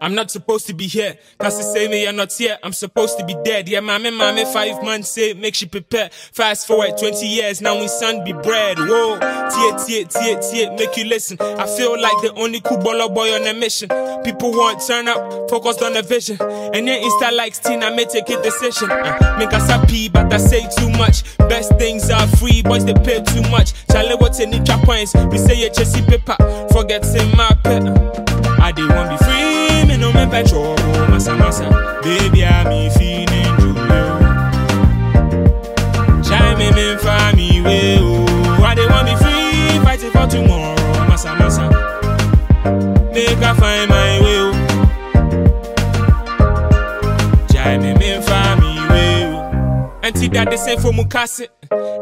I'm not supposed to be here. Cause they say me you're not here. I'm supposed to be dead. Yeah, mommy, mommy, five months say make she prepare. Fast forward 20 years, now we son be bread. Whoa, tie, tie, tie, tie, make you listen. I feel like the only baller boy on a mission. People want turn up, focused on the vision. And then Insta likes teen, I may take a decision. Uh, make us happy, but I say too much. Best things are free, boys they pay too much. Charlie, what's in the points? We say a chessy paper, forgetting my pet. I did one be free, me me petrol, massa massa. Baby, I'm me feeling Julio. Chime me, me for me, way, oh. I did want be free, fighting for tomorrow, massa massa. Make I find my way, oh. Chime me, me for me, way, oh. Auntie that they say for Mukase.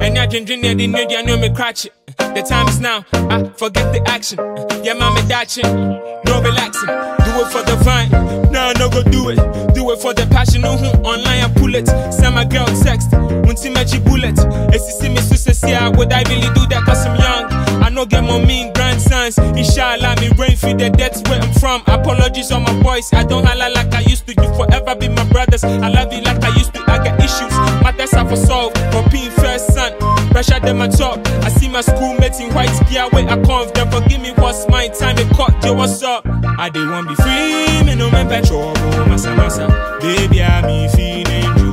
And I drink near the need, I know me cratch it. The time is now, I forget the action. Yeah, mommy daching, no relaxing. It for the vine, no, no go do it. Do it for the passion, no who hmm, online and pull it. Send my girl text, see magic bullet. If you see me, see how would I really do that? Cause I'm young. I know get more mean grandsons. Inshallah, me rain feed the that's where I'm from. Apologies on my voice, I don't holla like I used to. You forever be my brothers. I love you like I used to. I got issues, matters I for solve. For being first son, pressure them on top. I see my schoolmates fighting white gear where I come from. Forgive me, what's my time? They caught you, what's up? I didn't want be free, me no man petrol, massa massa. Baby, I me feeling you.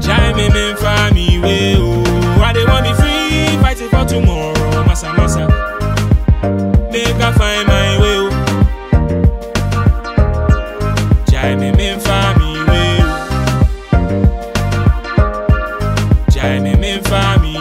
Jai me me find me way, oh. I didn't want be free, fighting for tomorrow, massa massa. Make I find my way, oh. Jai me me find me way, oh. Jai me me find. me.